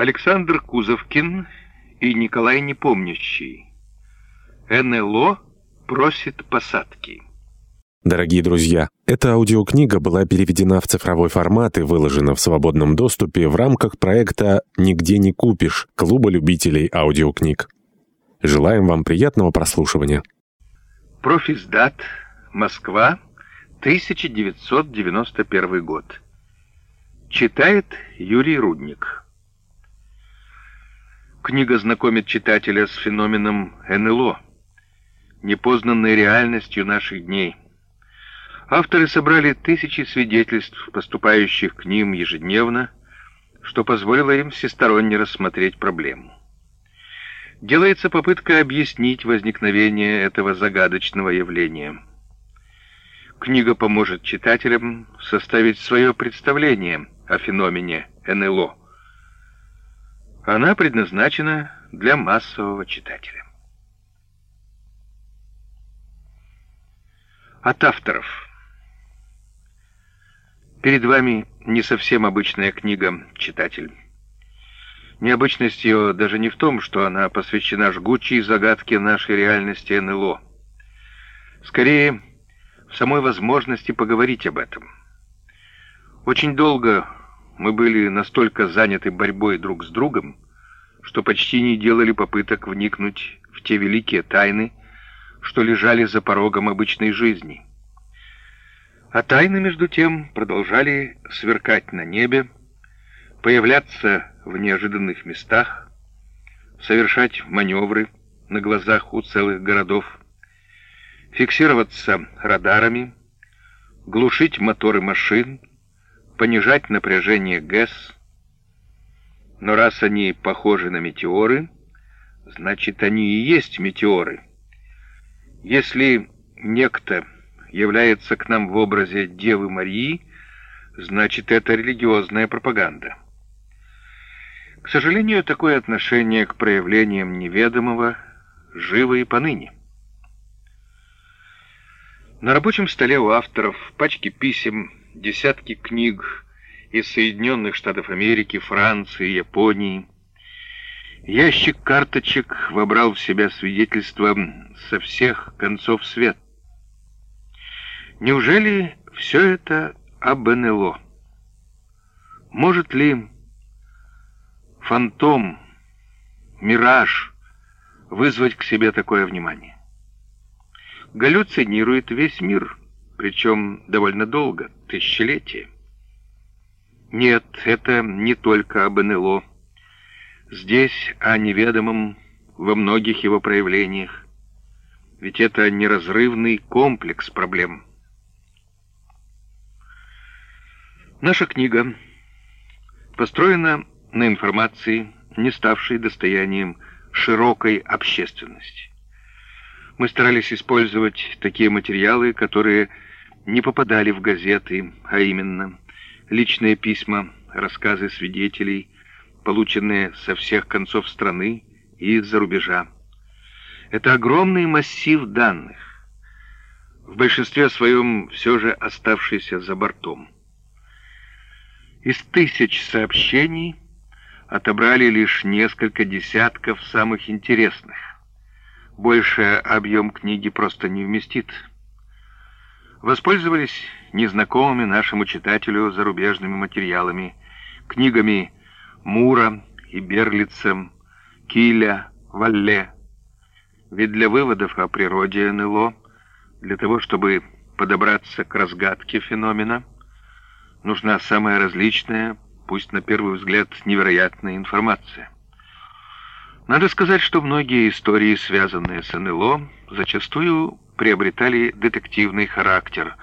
Александр Кузовкин и Николай Непомнящий. НЛО просит посадки. Дорогие друзья, эта аудиокнига была переведена в цифровой формат и выложена в свободном доступе в рамках проекта «Нигде не купишь» Клуба любителей аудиокниг. Желаем вам приятного прослушивания. Профиздат, Москва, 1991 год. Читает Юрий Рудник. Книга знакомит читателя с феноменом НЛО, непознанной реальностью наших дней. Авторы собрали тысячи свидетельств, поступающих к ним ежедневно, что позволило им всесторонне рассмотреть проблему. Делается попытка объяснить возникновение этого загадочного явления. Книга поможет читателям составить свое представление о феномене НЛО. Она предназначена для массового читателя. От авторов. Перед вами не совсем обычная книга, читатель. Необычность ее даже не в том, что она посвящена жгучей загадке нашей реальности НЛО. Скорее, в самой возможности поговорить об этом. Очень долго мы были настолько заняты борьбой друг с другом, что почти не делали попыток вникнуть в те великие тайны, что лежали за порогом обычной жизни. А тайны, между тем, продолжали сверкать на небе, появляться в неожиданных местах, совершать маневры на глазах у целых городов, фиксироваться радарами, глушить моторы машин, понижать напряжение ГЭС. Но раз они похожи на метеоры, значит, они и есть метеоры. Если некто является к нам в образе Девы Марии, значит, это религиозная пропаганда. К сожалению, такое отношение к проявлениям неведомого живо и поныне. На рабочем столе у авторов пачки писем, десятки книг из Соединенных Штатов Америки, Франции, Японии. Ящик карточек вобрал в себя свидетельства со всех концов света. Неужели все это об НЛО? Может ли фантом, мираж вызвать к себе такое внимание? Галлюцинирует весь мир, причем довольно долго, тысячелетия. Нет, это не только об НЛО. Здесь о неведомом во многих его проявлениях. Ведь это неразрывный комплекс проблем. Наша книга построена на информации, не ставшей достоянием широкой общественности. Мы старались использовать такие материалы, которые не попадали в газеты, а именно личные письма, рассказы свидетелей, полученные со всех концов страны и из-за рубежа. Это огромный массив данных, в большинстве своем все же оставшийся за бортом. Из тысяч сообщений отобрали лишь несколько десятков самых интересных. Больше объем книги просто не вместит. Воспользовались незнакомыми нашему читателю зарубежными материалами, книгами Мура и Берлица, Киля, Валле. Ведь для выводов о природе НЛО, для того, чтобы подобраться к разгадке феномена, нужна самая различная, пусть на первый взгляд невероятная информация. Надо сказать, что многие истории, связанные с НЛО, зачастую приобретали детективный характер,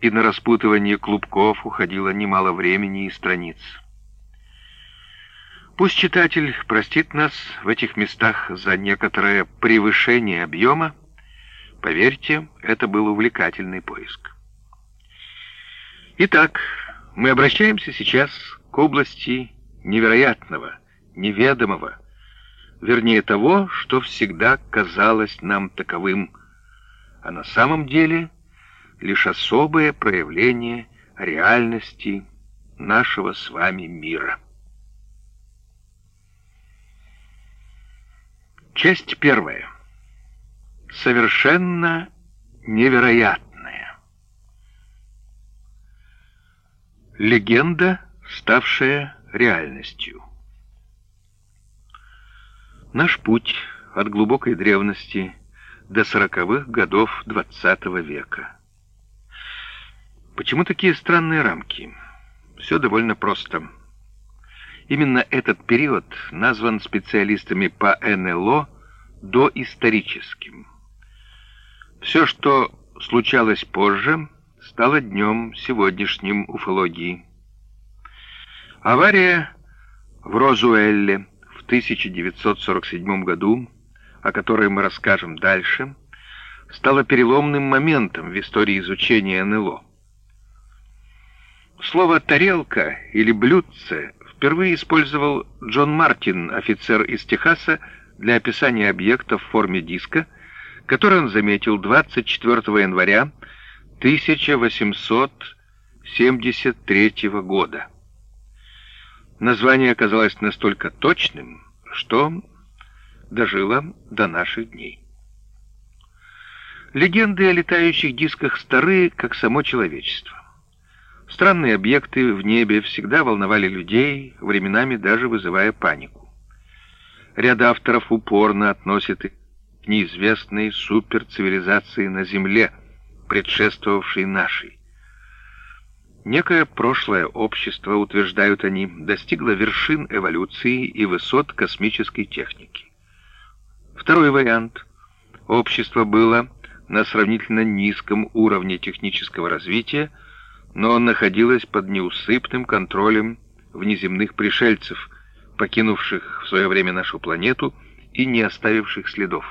и на распутывание клубков уходило немало времени и страниц. Пусть читатель простит нас в этих местах за некоторое превышение объема, поверьте, это был увлекательный поиск. Итак, мы обращаемся сейчас к области невероятного, неведомого, вернее того, что всегда казалось нам таковым, а на самом деле лишь особое проявление реальности нашего с вами мира. Часть первая. Совершенно невероятная. Легенда, ставшая реальностью. Наш путь от глубокой древности до сороковых годов XX века. Почему такие странные рамки? Все довольно просто. Именно этот период назван специалистами по НЛО доисторическим. Все, что случалось позже, стало днем сегодняшним уфологии. Авария в Розуэлле 1947 году, о которой мы расскажем дальше, стала переломным моментом в истории изучения НЛО. Слово «тарелка» или «блюдце» впервые использовал Джон Мартин, офицер из Техаса, для описания объекта в форме диска, который он заметил 24 января 1873 года. Название оказалось настолько точным, что дожило до наших дней. Легенды о летающих дисках стары, как само человечество. Странные объекты в небе всегда волновали людей, временами даже вызывая панику. Ряд авторов упорно относит их к неизвестной суперцивилизации на Земле, предшествовавшей нашей. Некое прошлое общество, утверждают они, достигло вершин эволюции и высот космической техники. Второй вариант. Общество было на сравнительно низком уровне технического развития, но находилось под неусыпным контролем внеземных пришельцев, покинувших в свое время нашу планету и не оставивших следов.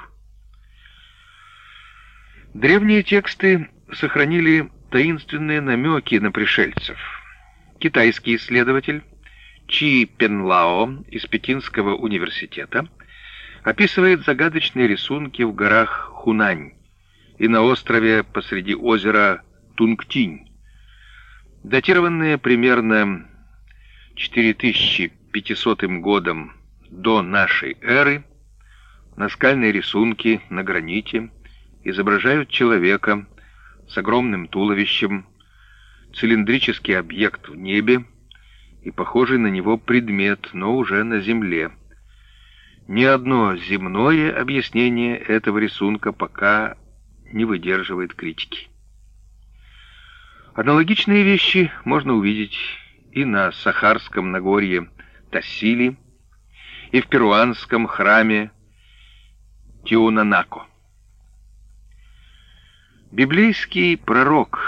Древние тексты сохранили таинственные намеки на пришельцев. Китайский исследователь Чи Пенлао из Пекинского университета описывает загадочные рисунки в горах Хунань и на острове посреди озера Тунгтинь, датированные примерно 4500 годом до нашей эры, наскальные рисунки на граните изображают человека с огромным туловищем, цилиндрический объект в небе и похожий на него предмет, но уже на земле. Ни одно земное объяснение этого рисунка пока не выдерживает критики. Аналогичные вещи можно увидеть и на Сахарском Нагорье Тассили, и в перуанском храме Тиунанако. Библейский пророк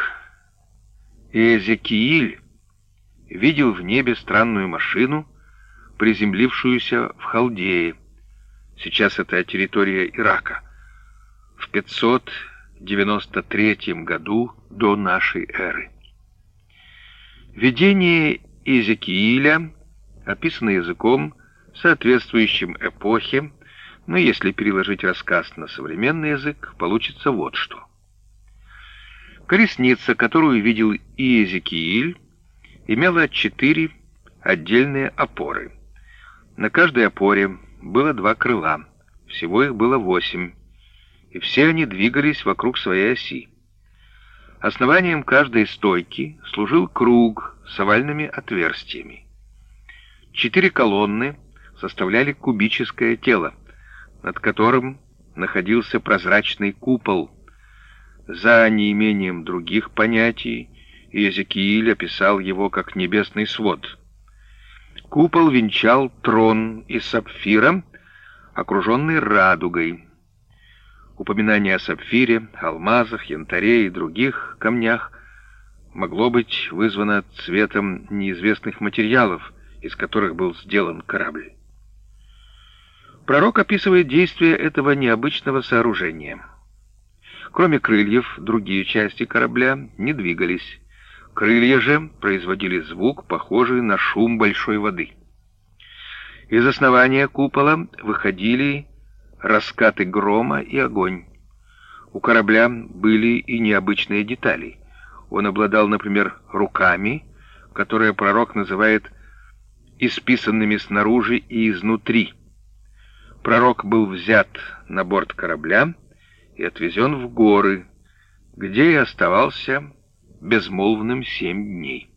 Иезекииль видел в небе странную машину, приземлившуюся в Халдее. Сейчас это территория Ирака. В 593 году до нашей эры. Видение Иезекииля описано языком, соответствующим эпохе, но если переложить рассказ на современный язык, получится вот что. Колесница, которую видел Иезекииль, имела четыре отдельные опоры. На каждой опоре было два крыла, всего их было восемь, и все они двигались вокруг своей оси. Основанием каждой стойки служил круг с овальными отверстиями. Четыре колонны составляли кубическое тело, над которым находился прозрачный купол. За неимением других понятий Иезекииль описал его как небесный свод. Купол венчал трон из сапфира, окруженный радугой. Упоминание о сапфире, алмазах, янтаре и других камнях могло быть вызвано цветом неизвестных материалов, из которых был сделан корабль. Пророк описывает действие этого необычного сооружения. Кроме крыльев, другие части корабля не двигались. Крылья же производили звук, похожий на шум большой воды. Из основания купола выходили раскаты грома и огонь. У корабля были и необычные детали. Он обладал, например, руками, которые пророк называет исписанными снаружи и изнутри. Пророк был взят на борт корабля и отвезен в горы, где и оставался безмолвным семь дней.